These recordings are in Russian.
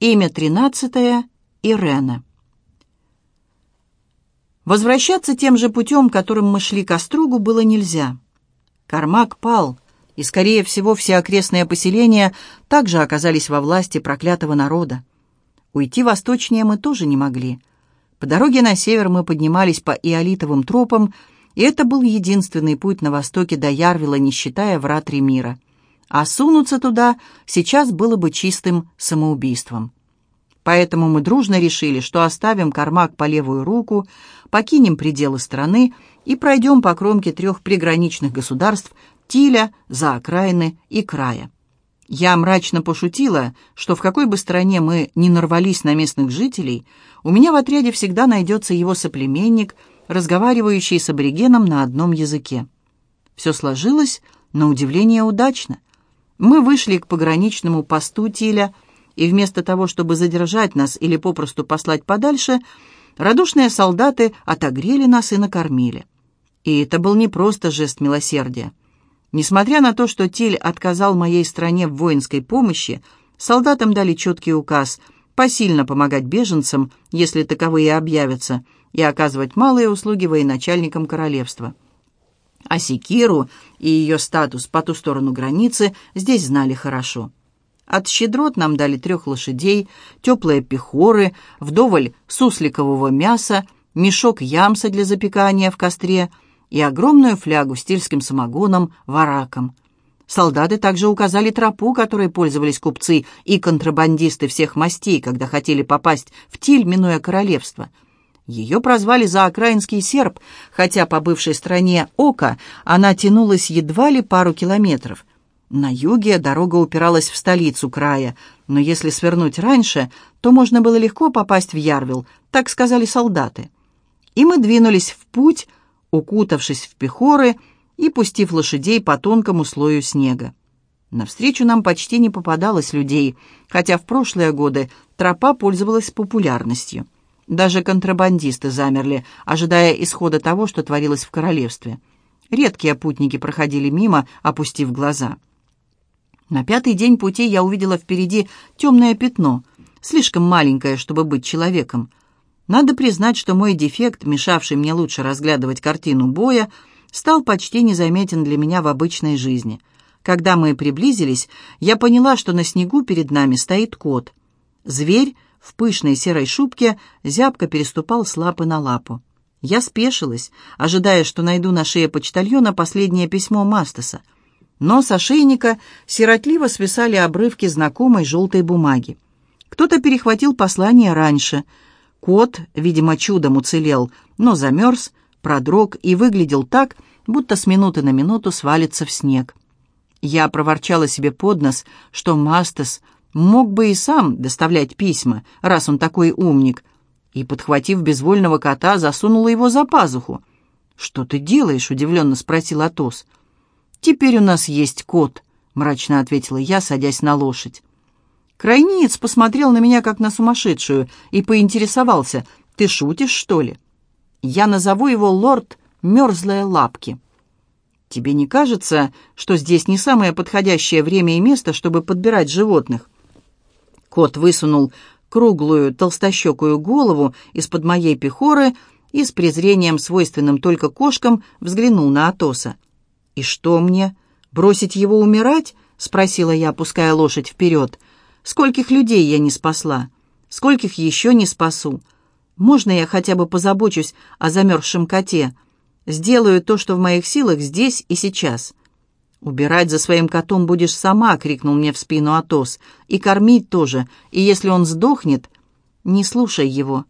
Имя тринадцатое — Ирена. Возвращаться тем же путем, которым мы шли к Остругу, было нельзя. Кармак пал, и, скорее всего, все окрестные поселения также оказались во власти проклятого народа. Уйти восточнее мы тоже не могли. По дороге на север мы поднимались по иолитовым тропам, и это был единственный путь на востоке до Ярвила, не считая врат Ремира а сунуться туда сейчас было бы чистым самоубийством. Поэтому мы дружно решили, что оставим Кармак по левую руку, покинем пределы страны и пройдем по кромке трех приграничных государств Тиля, за окраины и края. Я мрачно пошутила, что в какой бы стране мы ни нарвались на местных жителей, у меня в отряде всегда найдется его соплеменник, разговаривающий с аборигеном на одном языке. Все сложилось, на удивление, удачно. Мы вышли к пограничному посту Тиля, и вместо того, чтобы задержать нас или попросту послать подальше, радушные солдаты отогрели нас и накормили. И это был не просто жест милосердия. Несмотря на то, что Тиль отказал моей стране в воинской помощи, солдатам дали четкий указ посильно помогать беженцам, если таковые объявятся, и оказывать малые услуги военачальникам королевства. А Секиру и ее статус по ту сторону границы здесь знали хорошо. От щедрот нам дали трех лошадей, теплые пехоры, вдоволь сусликового мяса, мешок ямса для запекания в костре и огромную флягу с тильским самогоном, вараком. Солдаты также указали тропу, которой пользовались купцы и контрабандисты всех мастей, когда хотели попасть в Тиль, минуя королевство – ее прозвали заокраинский серп, хотя по бывшей стране Ока она тянулась едва ли пару километров. На юге дорога упиралась в столицу края, но если свернуть раньше, то можно было легко попасть в Ярвил, так сказали солдаты. И мы двинулись в путь, укутавшись в пехоры и пустив лошадей по тонкому слою снега. Навстречу нам почти не попадалось людей, хотя в прошлые годы тропа пользовалась популярностью. Даже контрабандисты замерли, ожидая исхода того, что творилось в королевстве. Редкие путники проходили мимо, опустив глаза. На пятый день пути я увидела впереди темное пятно, слишком маленькое, чтобы быть человеком. Надо признать, что мой дефект, мешавший мне лучше разглядывать картину боя, стал почти незаметен для меня в обычной жизни. Когда мы приблизились, я поняла, что на снегу перед нами стоит кот. Зверь в пышной серой шубке зябко переступал с лапы на лапу. Я спешилась, ожидая, что найду на шее почтальона последнее письмо Мастаса. Но с ошейника сиротливо свисали обрывки знакомой желтой бумаги. Кто-то перехватил послание раньше. Кот, видимо, чудом уцелел, но замерз, продрог и выглядел так, будто с минуты на минуту свалится в снег. Я проворчала себе под нос, что Мастас Мог бы и сам доставлять письма, раз он такой умник. И, подхватив безвольного кота, засунула его за пазуху. «Что ты делаешь?» — удивленно спросил Атос. «Теперь у нас есть кот», — мрачно ответила я, садясь на лошадь. Крайниец посмотрел на меня, как на сумасшедшую, и поинтересовался, «Ты шутишь, что ли?» «Я назову его лорд Мерзлые Лапки». «Тебе не кажется, что здесь не самое подходящее время и место, чтобы подбирать животных?» Кот высунул круглую толстощекую голову из-под моей пехоры и с презрением, свойственным только кошкам, взглянул на Атоса. «И что мне? Бросить его умирать?» — спросила я, опуская лошадь вперед. «Скольких людей я не спасла? Скольких еще не спасу? Можно я хотя бы позабочусь о замерзшем коте? Сделаю то, что в моих силах здесь и сейчас. «Убирать за своим котом будешь сама!» — крикнул мне в спину Атос. «И кормить тоже. И если он сдохнет, не слушай его.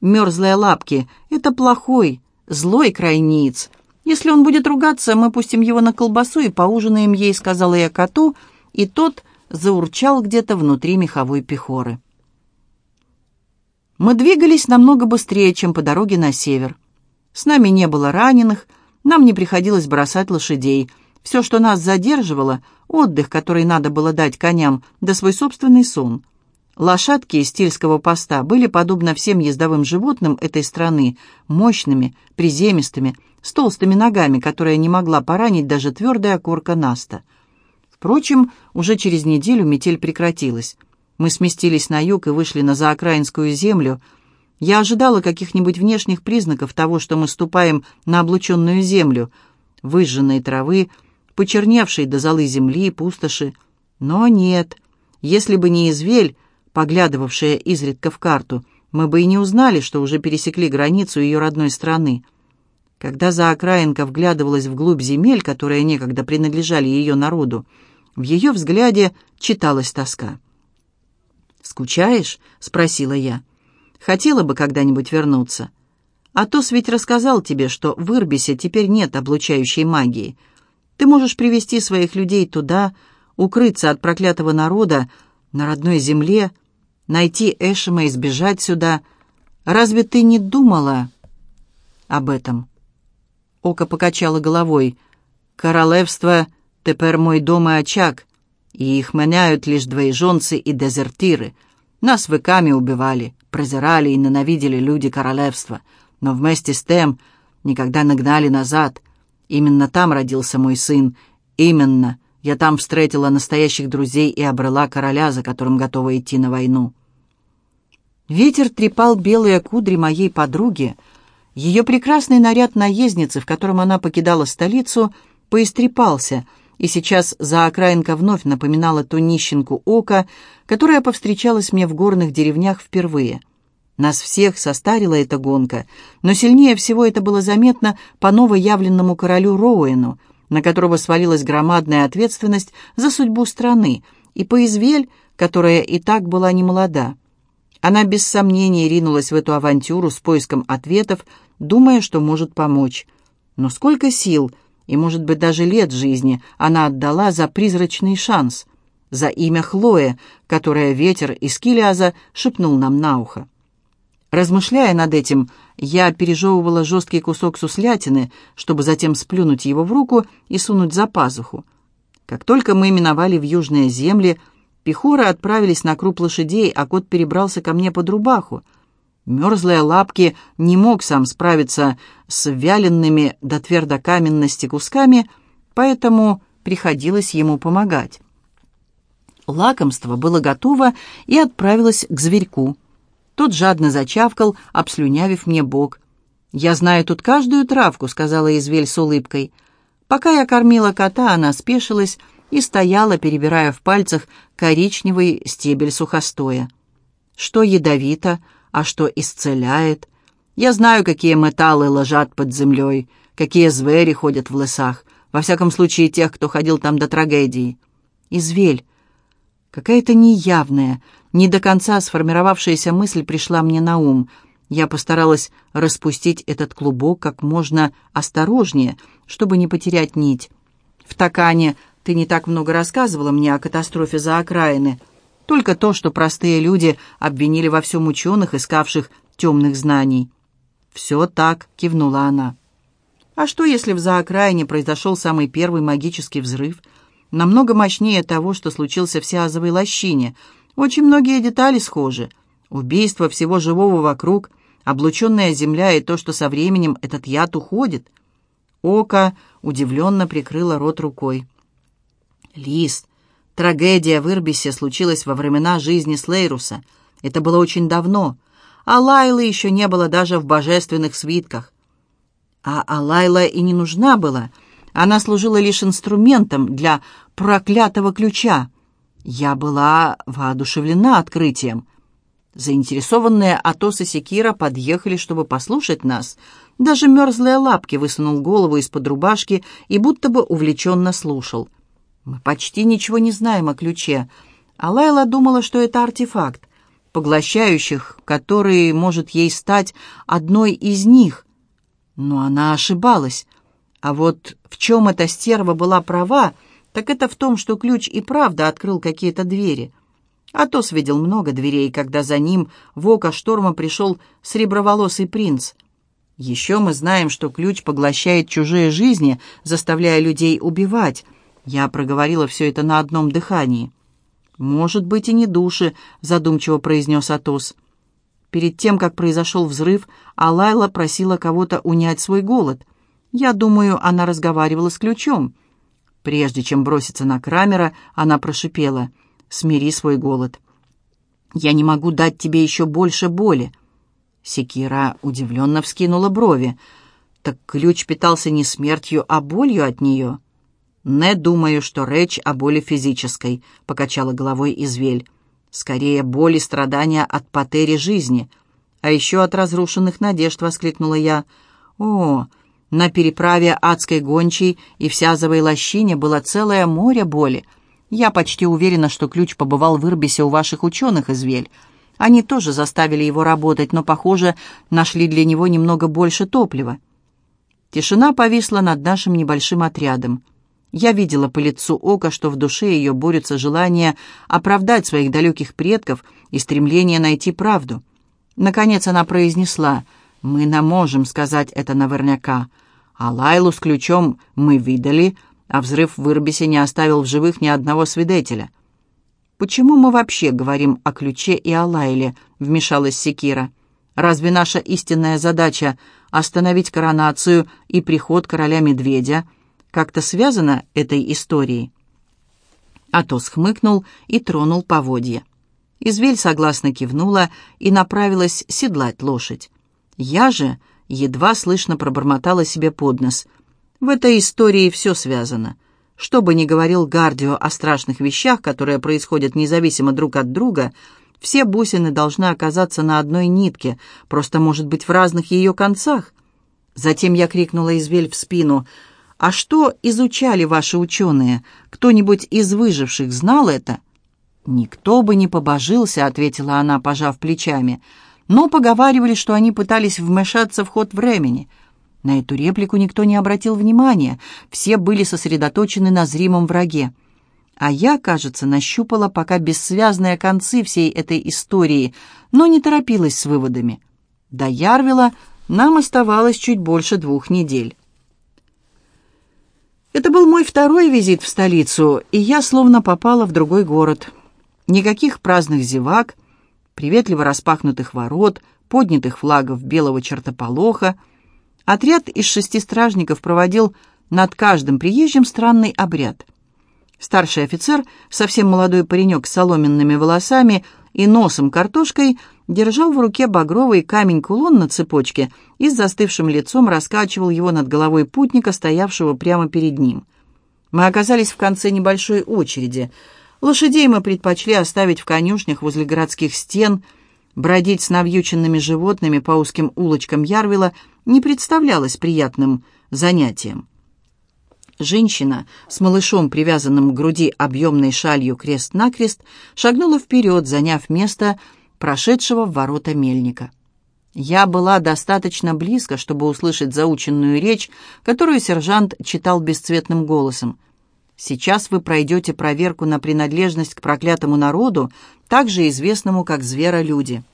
Мерзлые лапки — это плохой, злой крайниц. Если он будет ругаться, мы пустим его на колбасу и поужинаем ей», — сказала я коту, и тот заурчал где-то внутри меховой пехоры. Мы двигались намного быстрее, чем по дороге на север. С нами не было раненых, нам не приходилось бросать лошадей — все, что нас задерживало, отдых, который надо было дать коням, да свой собственный сон. Лошадки из Тильского поста были, подобно всем ездовым животным этой страны, мощными, приземистыми, с толстыми ногами, которые не могла поранить даже твердая корка Наста. Впрочем, уже через неделю метель прекратилась. Мы сместились на юг и вышли на заокраинскую землю. Я ожидала каких-нибудь внешних признаков того, что мы ступаем на облученную землю, выжженной травы, почерневшей до золы земли, пустоши. Но нет, если бы не извель, поглядывавшая изредка в карту, мы бы и не узнали, что уже пересекли границу ее родной страны. Когда заокраинка вглядывалась вглубь земель, которые некогда принадлежали ее народу, в ее взгляде читалась тоска. «Скучаешь?» — спросила я. «Хотела бы когда-нибудь вернуться. Атос ведь рассказал тебе, что в Ирбисе теперь нет облучающей магии. Ты можешь привести своих людей туда, укрыться от проклятого народа на родной земле, найти Эшема и сбежать сюда. Разве ты не думала об этом?» Ока покачала головой. «Королевство теперь мой дом и очаг, и их меняют лишь двоеженцы и дезертиры. Нас веками убивали, презирали и ненавидели люди королевства, но вместе с тем никогда нагнали назад. Именно там родился мой сын, именно. Я там встретила настоящих друзей и обрела короля, за которым готова идти на войну». Ветер трепал белые кудри моей подруги, — ее прекрасный наряд наездницы, в котором она покидала столицу, поистрепался, и сейчас заокраинка вновь напоминала ту нищенку ока, которая повстречалась мне в горных деревнях впервые. Нас всех состарила эта гонка, но сильнее всего это было заметно по новоявленному королю Роуэну, на которого свалилась громадная ответственность за судьбу страны, и по извель, которая и так была немолода. Она без сомнения ринулась в эту авантюру с поиском ответов думая, что может помочь. Но сколько сил и, может быть, даже лет жизни она отдала за призрачный шанс, за имя Хлоя, которое ветер из Килиаза шепнул нам на ухо. Размышляя над этим, я пережевывала жесткий кусок суслятины, чтобы затем сплюнуть его в руку и сунуть за пазуху. Как только мы миновали в южные земли, пехоры отправились на круп лошадей, а кот перебрался ко мне под рубаху — Мерзлые лапки не мог сам справиться с вяленными до твердокаменности кусками, поэтому приходилось ему помогать. Лакомство было готово и отправилось к зверьку. Тот жадно зачавкал, обслюнявив мне бок. «Я знаю тут каждую травку», — сказала Извель с улыбкой. Пока я кормила кота, она спешилась и стояла, перебирая в пальцах коричневый стебель сухостоя. «Что ядовито?» а что исцеляет. Я знаю, какие металлы ложат под землей, какие звери ходят в лесах, во всяком случае тех, кто ходил там до трагедии. Извель. Какая-то неявная, не до конца сформировавшаяся мысль пришла мне на ум. Я постаралась распустить этот клубок как можно осторожнее, чтобы не потерять нить. В Такане ты не так много рассказывала мне о катастрофе за окраины. Только то, что простые люди обвинили во всем ученых, искавших темных знаний. «Все так», — кивнула она. «А что, если в заокраине произошел самый первый магический взрыв? Намного мощнее того, что случился в Сиазовой лощине. Очень многие детали схожи. Убийство всего живого вокруг, облученная земля и то, что со временем этот яд уходит». Ока удивленно прикрыла рот рукой. «Лист, Трагедия в Ирбисе случилась во времена жизни Слейруса. Это было очень давно, а Лайлы еще не было даже в божественных свитках. А Алайла и не нужна была. Она служила лишь инструментом для проклятого ключа. Я была воодушевлена открытием. Заинтересованные Атос и Секира подъехали, чтобы послушать нас. Даже мерзлые лапки высунул голову из-под рубашки и будто бы увлеченно слушал. Мы почти ничего не знаем о ключе, а Лайла думала, что это артефакт, поглощающих, который может ей стать одной из них. Но она ошибалась. А вот в чем эта стерва была права, так это в том, что ключ и правда открыл какие-то двери. Атос видел много дверей, когда за ним в око шторма пришел среброволосый принц. Еще мы знаем, что ключ поглощает чужие жизни, заставляя людей убивать — я проговорила все это на одном дыхании. «Может быть, и не души», — задумчиво произнес Атос. Перед тем, как произошел взрыв, Алайла просила кого-то унять свой голод. Я думаю, она разговаривала с ключом. Прежде чем броситься на Крамера, она прошипела «Смири свой голод». Я не могу дать тебе еще больше боли». Секира удивленно вскинула брови. «Так ключ питался не смертью, а болью от нее». «Не думаю, что речь о боли физической», — покачала головой Извель. «Скорее, боль и страдания от потери жизни. А еще от разрушенных надежд», — воскликнула я. «О, на переправе адской гончей и в Сязовой лощине было целое море боли. Я почти уверена, что ключ побывал в Ирбисе у ваших ученых, Извель. Они тоже заставили его работать, но, похоже, нашли для него немного больше топлива. Тишина повисла над нашим небольшим отрядом. Я видела по лицу Ока, что в душе ее борются желание оправдать своих далеких предков и стремление найти правду. Наконец она произнесла, «Мы не можем сказать это наверняка, а Лайлу с ключом мы видели, а взрыв в Ирбисе не оставил в живых ни одного свидетеля». «Почему мы вообще говорим о ключе и о Лайле?» — вмешалась Секира. «Разве наша истинная задача — остановить коронацию и приход короля-медведя — как-то связано этой историей?» Атос хмыкнул и тронул поводья. Извель согласно кивнула и направилась седлать лошадь. Я же едва слышно пробормотала себе под нос. В этой истории все связано. Что бы ни говорил Гардио о страшных вещах, которые происходят независимо друг от друга, все бусины должны оказаться на одной нитке, просто, может быть, в разных ее концах. Затем я крикнула Извель в спину — «А что изучали ваши ученые? Кто-нибудь из выживших знал это?» «Никто бы не побожился», — ответила она, пожав плечами. «Но поговаривали, что они пытались вмешаться в ход времени». На эту реплику никто не обратил внимания, все были сосредоточены на зримом враге. А я, кажется, нащупала пока бессвязные концы всей этой истории, но не торопилась с выводами. До Ярвила нам оставалось чуть больше двух недель. Это был мой второй визит в столицу, и я словно попала в другой город. Никаких праздных зевак, приветливо распахнутых ворот, поднятых флагов белого чертополоха. Отряд из шести стражников проводил над каждым приезжим странный обряд. Старший офицер, совсем молодой паренек с соломенными волосами и носом картошкой, держал в руке багровый камень-кулон на цепочке и с застывшим лицом раскачивал его над головой путника, стоявшего прямо перед ним. Мы оказались в конце небольшой очереди. Лошадей мы предпочли оставить в конюшнях возле городских стен. Бродить с навьюченными животными по узким улочкам Ярвила не представлялось приятным занятием. Женщина с малышом, привязанным к груди объемной шалью крест-накрест, шагнула вперед, заняв место прошедшего в ворота мельника. Я была достаточно близко, чтобы услышать заученную речь, которую сержант читал бесцветным голосом. «Сейчас вы пройдете проверку на принадлежность к проклятому народу, также известному как зверолюди.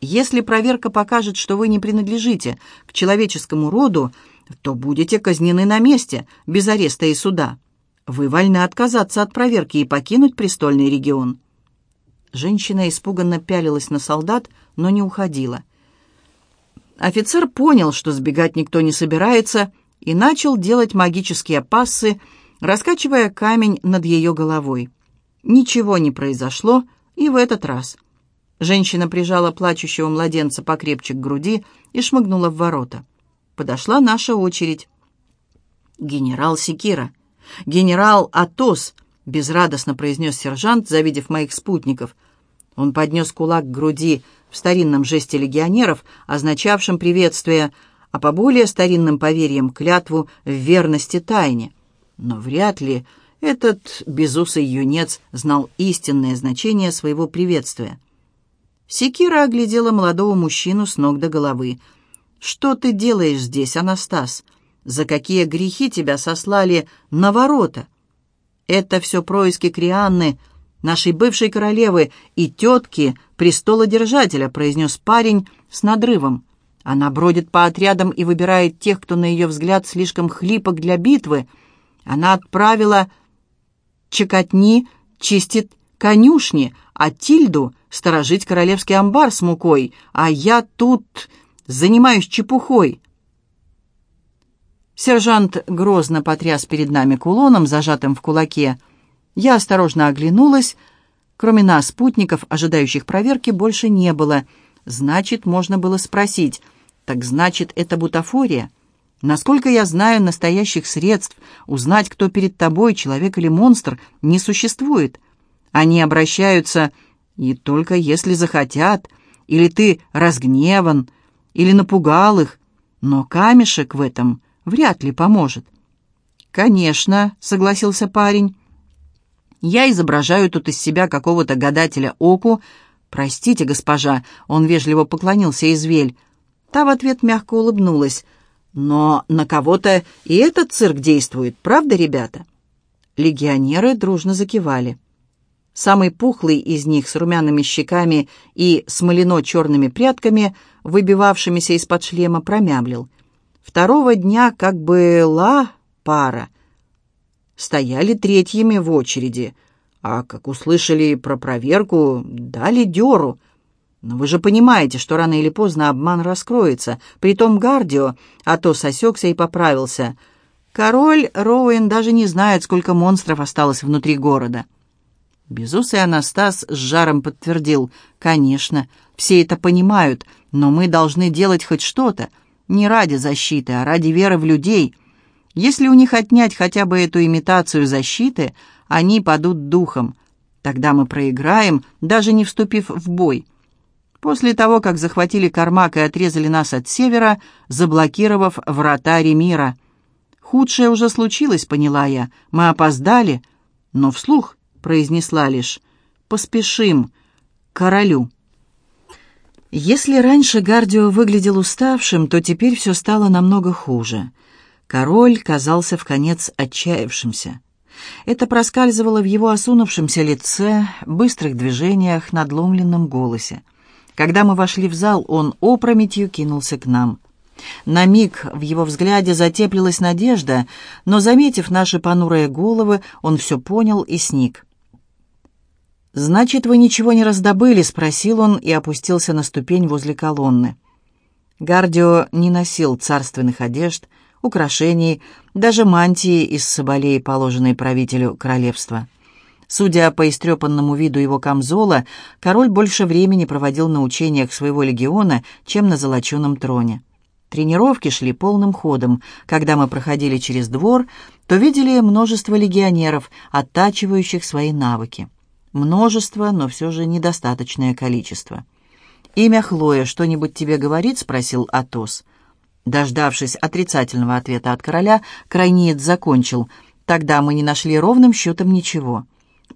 Если проверка покажет, что вы не принадлежите к человеческому роду, то будете казнены на месте, без ареста и суда. Вы вольны отказаться от проверки и покинуть престольный регион». Женщина испуганно пялилась на солдат, но не уходила. Офицер понял, что сбегать никто не собирается, и начал делать магические пассы, раскачивая камень над ее головой. Ничего не произошло и в этот раз. Женщина прижала плачущего младенца покрепче к груди и шмыгнула в ворота. Подошла наша очередь. «Генерал Секира, генерал Атос», — безрадостно произнес сержант, завидев моих спутников. Он поднес кулак к груди в старинном жесте легионеров, означавшем приветствие, а по более старинным поверьям клятву в верности тайне. Но вряд ли этот безусый юнец знал истинное значение своего приветствия. Секира оглядела молодого мужчину с ног до головы. «Что ты делаешь здесь, Анастас? За какие грехи тебя сослали на ворота?» Это все происки Крианны, нашей бывшей королевы и тетки престолодержателя», произнес парень с надрывом. «Она бродит по отрядам и выбирает тех, кто, на ее взгляд, слишком хлипок для битвы. Она отправила Чекотни чистит конюшни, а Тильду — сторожить королевский амбар с мукой, а я тут занимаюсь чепухой». Сержант грозно потряс перед нами кулоном, зажатым в кулаке. Я осторожно оглянулась. Кроме нас, спутников, ожидающих проверки, больше не было. Значит, можно было спросить, так значит, это бутафория? Насколько я знаю, настоящих средств узнать, кто перед тобой, человек или монстр, не существует. Они обращаются и только если захотят, или ты разгневан, или напугал их, но камешек в этом вряд ли поможет. «Конечно», — согласился парень. «Я изображаю тут из себя какого-то гадателя Оку. Простите, госпожа», — он вежливо поклонился Извель. Та в ответ мягко улыбнулась. «Но на кого-то и этот цирк действует, правда, ребята?» Легионеры дружно закивали. Самый пухлый из них с румяными щеками и смолено-черными прядками, выбивавшимися из-под шлема, промямлил. Второго дня как была пара. Стояли третьими в очереди, а как услышали про проверку, дали дёру. Но вы же понимаете, что рано или поздно обман раскроется. Притом Гардио, а то сосекся и поправился. Король Роуэн даже не знает, сколько монстров осталось внутри города. Безусый Анастас с жаром подтвердил. «Конечно, все это понимают, но мы должны делать хоть что-то. Не ради защиты, а ради веры в людей. Если у них отнять хотя бы эту имитацию защиты, они падут духом. Тогда мы проиграем, даже не вступив в бой. После того, как захватили Кармак и отрезали нас от севера, заблокировав врата Ремира. Худшее уже случилось, поняла я. Мы опоздали, но вслух произнесла лишь «Поспешим королю». Если раньше Гардио выглядел уставшим, то теперь все стало намного хуже. Король казался в конец отчаявшимся. Это проскальзывало в его осунувшемся лице, быстрых движениях, надломленном голосе. Когда мы вошли в зал, он опрометью кинулся к нам. На миг в его взгляде затеплилась надежда, но, заметив наши понурые головы, он все понял и сник. «Значит, вы ничего не раздобыли?» — спросил он и опустился на ступень возле колонны. Гардио не носил царственных одежд, украшений, даже мантии из соболей, положенной правителю королевства. Судя по истрепанному виду его камзола, король больше времени проводил на учениях своего легиона, чем на золоченом троне. Тренировки шли полным ходом. Когда мы проходили через двор, то видели множество легионеров, оттачивающих свои навыки. Множество, но все же недостаточное количество. «Имя Хлоя что-нибудь тебе говорит?» — спросил Атос. Дождавшись отрицательного ответа от короля, крайнеец закончил. «Тогда мы не нашли ровным счетом ничего.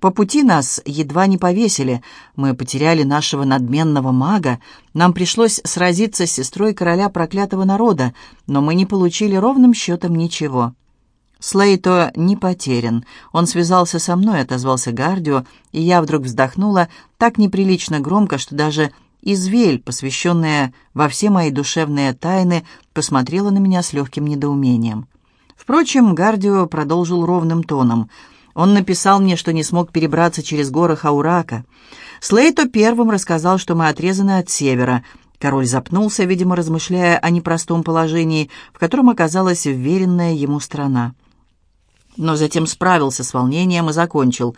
По пути нас едва не повесили. Мы потеряли нашего надменного мага. Нам пришлось сразиться с сестрой короля проклятого народа, но мы не получили ровным счетом ничего». Слейто не потерян. Он связался со мной, отозвался Гардио, и я вдруг вздохнула так неприлично громко, что даже Извель, посвященная во все мои душевные тайны, посмотрела на меня с легким недоумением. Впрочем, Гардио продолжил ровным тоном. Он написал мне, что не смог перебраться через горы Хаурака. Слейто первым рассказал, что мы отрезаны от севера. Король запнулся, видимо, размышляя о непростом положении, в котором оказалась вверенная ему страна но затем справился с волнением и закончил.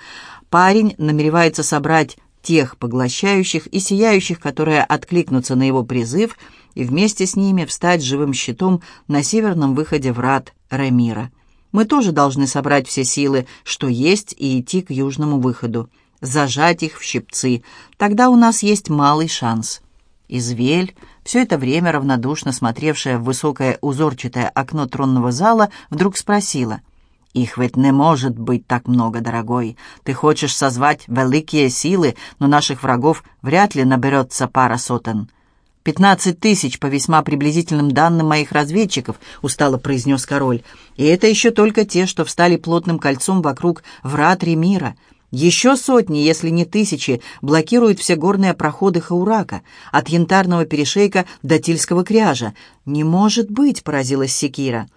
Парень намеревается собрать тех поглощающих и сияющих, которые откликнутся на его призыв, и вместе с ними встать живым щитом на северном выходе врат Рамира. Мы тоже должны собрать все силы, что есть, и идти к южному выходу. Зажать их в щипцы. Тогда у нас есть малый шанс. Извель, все это время равнодушно смотревшая в высокое узорчатое окно тронного зала, вдруг спросила — их ведь не может быть так много, дорогой. Ты хочешь созвать великие силы, но наших врагов вряд ли наберется пара сотен. «Пятнадцать тысяч, по весьма приблизительным данным моих разведчиков», — устало произнес король. «И это еще только те, что встали плотным кольцом вокруг врат Ремира. Еще сотни, если не тысячи, блокируют все горные проходы Хаурака, от Янтарного перешейка до Тильского кряжа». «Не может быть», — поразилась Секира.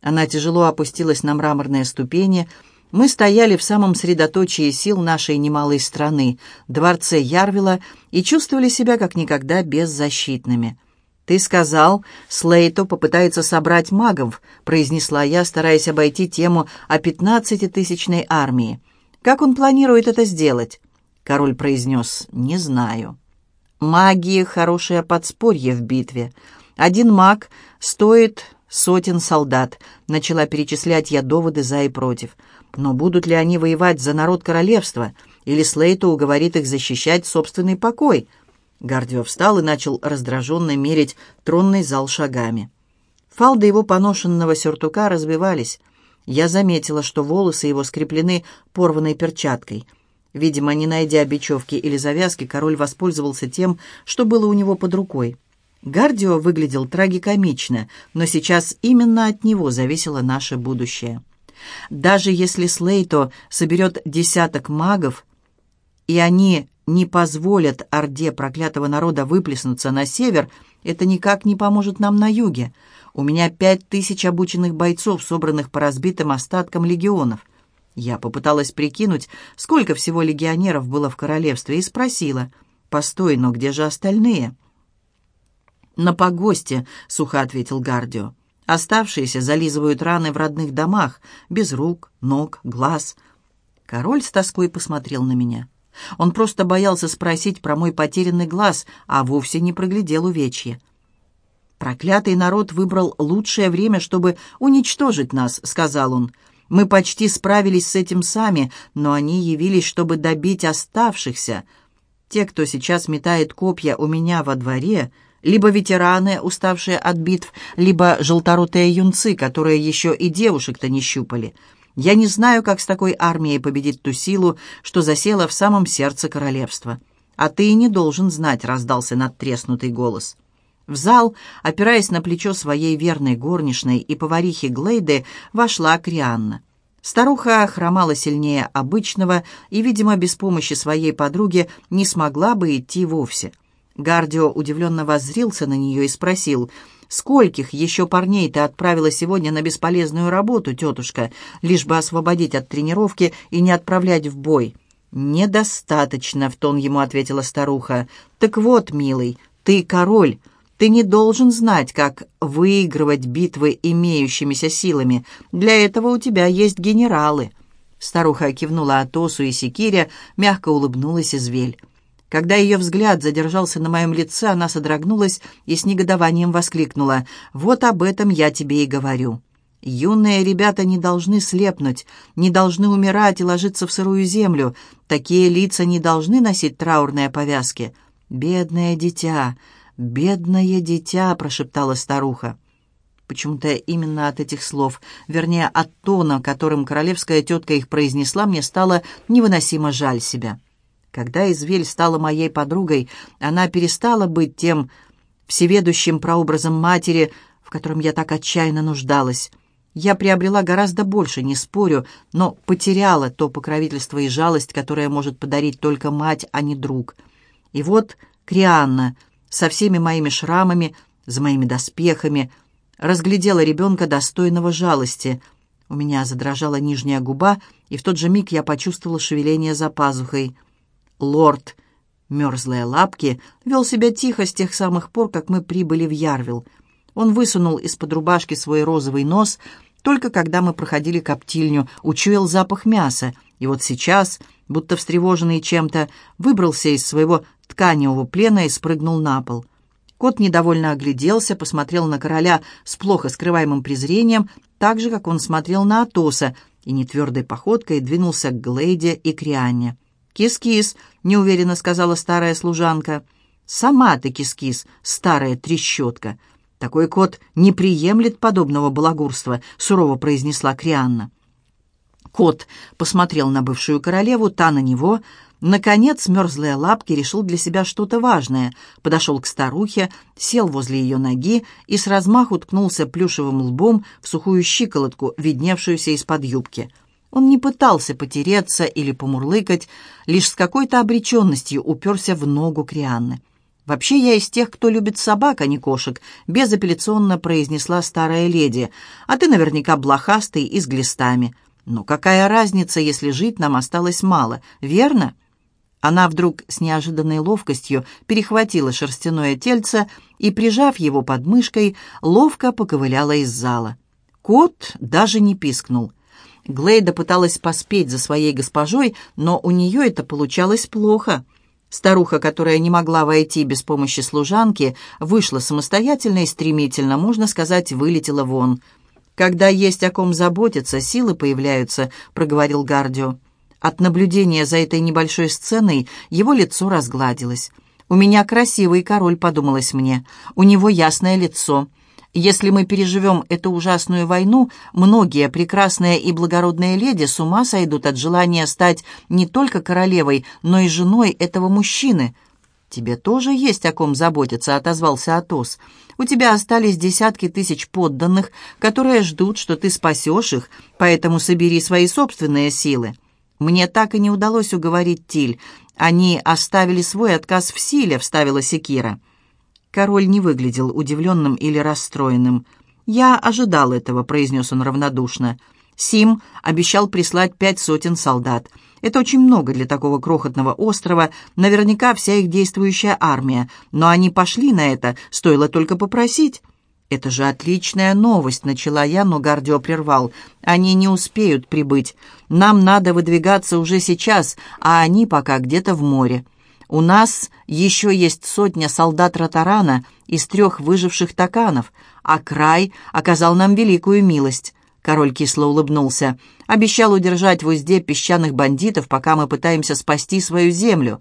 Она тяжело опустилась на мраморные ступени. Мы стояли в самом средоточии сил нашей немалой страны, дворце Ярвила, и чувствовали себя как никогда беззащитными. «Ты сказал, Слейто попытается собрать магов», — произнесла я, стараясь обойти тему о пятнадцатитысячной армии. «Как он планирует это сделать?» Король произнес «Не знаю». Магии — хорошее подспорье в битве. Один маг стоит сотен солдат. Начала перечислять я доводы за и против. Но будут ли они воевать за народ королевства? Или Слейто уговорит их защищать собственный покой? Гардио встал и начал раздраженно мерить тронный зал шагами. Фалды его поношенного сюртука разбивались. Я заметила, что волосы его скреплены порванной перчаткой. Видимо, не найдя бечевки или завязки, король воспользовался тем, что было у него под рукой. Гардио выглядел трагикомично, но сейчас именно от него зависело наше будущее. Даже если Слейто соберет десяток магов, и они не позволят Орде проклятого народа выплеснуться на север, это никак не поможет нам на юге. У меня пять тысяч обученных бойцов, собранных по разбитым остаткам легионов. Я попыталась прикинуть, сколько всего легионеров было в королевстве, и спросила, «Постой, но где же остальные?» «На погосте», — сухо ответил Гардио. «Оставшиеся зализывают раны в родных домах, без рук, ног, глаз». Король с тоской посмотрел на меня. Он просто боялся спросить про мой потерянный глаз, а вовсе не проглядел увечья. «Проклятый народ выбрал лучшее время, чтобы уничтожить нас», — сказал он. Мы почти справились с этим сами, но они явились, чтобы добить оставшихся. Те, кто сейчас метает копья у меня во дворе, либо ветераны, уставшие от битв, либо желторотые юнцы, которые еще и девушек-то не щупали. Я не знаю, как с такой армией победить ту силу, что засела в самом сердце королевства. А ты и не должен знать, раздался надтреснутый голос. В зал, опираясь на плечо своей верной горничной и поварихи Глейды, вошла Крианна. Старуха хромала сильнее обычного и, видимо, без помощи своей подруги не смогла бы идти вовсе. Гардио удивленно воззрился на нее и спросил, «Скольких еще парней ты отправила сегодня на бесполезную работу, тетушка, лишь бы освободить от тренировки и не отправлять в бой?» «Недостаточно», — в тон ему ответила старуха. «Так вот, милый, ты король». Ты не должен знать, как выигрывать битвы имеющимися силами. Для этого у тебя есть генералы». Старуха кивнула Атосу и Секире, мягко улыбнулась Извель. Когда ее взгляд задержался на моем лице, она содрогнулась и с негодованием воскликнула. «Вот об этом я тебе и говорю. Юные ребята не должны слепнуть, не должны умирать и ложиться в сырую землю. Такие лица не должны носить траурные повязки. Бедное дитя!» «Бедное дитя!» — прошептала старуха. Почему-то именно от этих слов, вернее, от тона, которым королевская тетка их произнесла, мне стало невыносимо жаль себя. Когда Извель стала моей подругой, она перестала быть тем всеведущим прообразом матери, в котором я так отчаянно нуждалась. Я приобрела гораздо больше, не спорю, но потеряла то покровительство и жалость, которое может подарить только мать, а не друг. И вот Крианна, со всеми моими шрамами, за моими доспехами, разглядела ребенка достойного жалости. У меня задрожала нижняя губа, и в тот же миг я почувствовала шевеление за пазухой. Лорд, мерзлые лапки, вел себя тихо с тех самых пор, как мы прибыли в Ярвил. Он высунул из-под рубашки свой розовый нос, только когда мы проходили коптильню, учуял запах мяса, и вот сейчас, будто встревоженный чем-то, выбрался из своего тканевого плена и спрыгнул на пол. Кот недовольно огляделся, посмотрел на короля с плохо скрываемым презрением, так же, как он смотрел на Атоса, и нетвердой походкой двинулся к Глейде и Крианне. «Кис-кис», — неуверенно сказала старая служанка. «Сама ты кис-кис, старая трещотка. Такой кот не приемлет подобного балагурства», — сурово произнесла Крианна. Кот посмотрел на бывшую королеву, та на него — Наконец, мерзлые лапки решил для себя что-то важное, подошел к старухе, сел возле ее ноги и с размаху ткнулся плюшевым лбом в сухую щиколотку, видневшуюся из-под юбки. Он не пытался потереться или помурлыкать, лишь с какой-то обреченностью уперся в ногу Крианны. «Вообще я из тех, кто любит собак, а не кошек», — безапелляционно произнесла старая леди. «А ты наверняка блохастый и с глистами. Но какая разница, если жить нам осталось мало, верно?» Она вдруг с неожиданной ловкостью перехватила шерстяное тельце и, прижав его под мышкой, ловко поковыляла из зала. Кот даже не пискнул. Глейда пыталась поспеть за своей госпожой, но у нее это получалось плохо. Старуха, которая не могла войти без помощи служанки, вышла самостоятельно и стремительно, можно сказать, вылетела вон. «Когда есть о ком заботиться, силы появляются», — проговорил Гардио. От наблюдения за этой небольшой сценой его лицо разгладилось. «У меня красивый король», — подумалось мне. «У него ясное лицо. Если мы переживем эту ужасную войну, многие прекрасные и благородные леди с ума сойдут от желания стать не только королевой, но и женой этого мужчины». «Тебе тоже есть о ком заботиться», — отозвался Атос. «У тебя остались десятки тысяч подданных, которые ждут, что ты спасешь их, поэтому собери свои собственные силы». «Мне так и не удалось уговорить Тиль. Они оставили свой отказ в силе», — вставила Секира. Король не выглядел удивленным или расстроенным. «Я ожидал этого», — произнес он равнодушно. «Сим обещал прислать пять сотен солдат. Это очень много для такого крохотного острова, наверняка вся их действующая армия. Но они пошли на это, стоило только попросить». «Это же отличная новость», — начала я, но Гардио прервал. «Они не успеют прибыть. Нам надо выдвигаться уже сейчас, а они пока где-то в море. У нас еще есть сотня солдат Ротарана из трех выживших таканов, а край оказал нам великую милость». Король кисло улыбнулся. «Обещал удержать в узде песчаных бандитов, пока мы пытаемся спасти свою землю».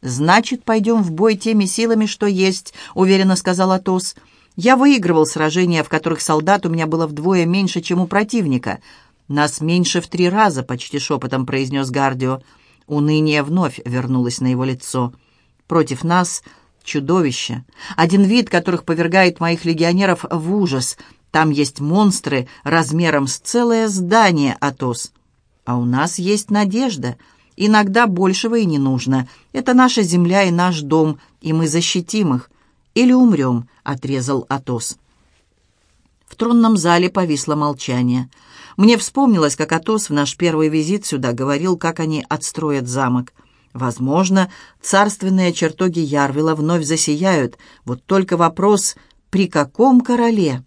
«Значит, пойдем в бой теми силами, что есть», — уверенно сказал. «Атос». Я выигрывал сражения, в которых солдат у меня было вдвое меньше, чем у противника. Нас меньше в три раза, почти шепотом произнес Гардио. Уныние вновь вернулось на его лицо. Против нас чудовище. Один вид, которых повергает моих легионеров в ужас. Там есть монстры размером с целое здание, Атос. А у нас есть надежда. Иногда большего и не нужно. Это наша земля и наш дом, и мы защитим их или умрем», — отрезал Атос. В тронном зале повисло молчание. Мне вспомнилось, как Атос в наш первый визит сюда говорил, как они отстроят замок. Возможно, царственные чертоги Ярвила вновь засияют. Вот только вопрос, при каком короле?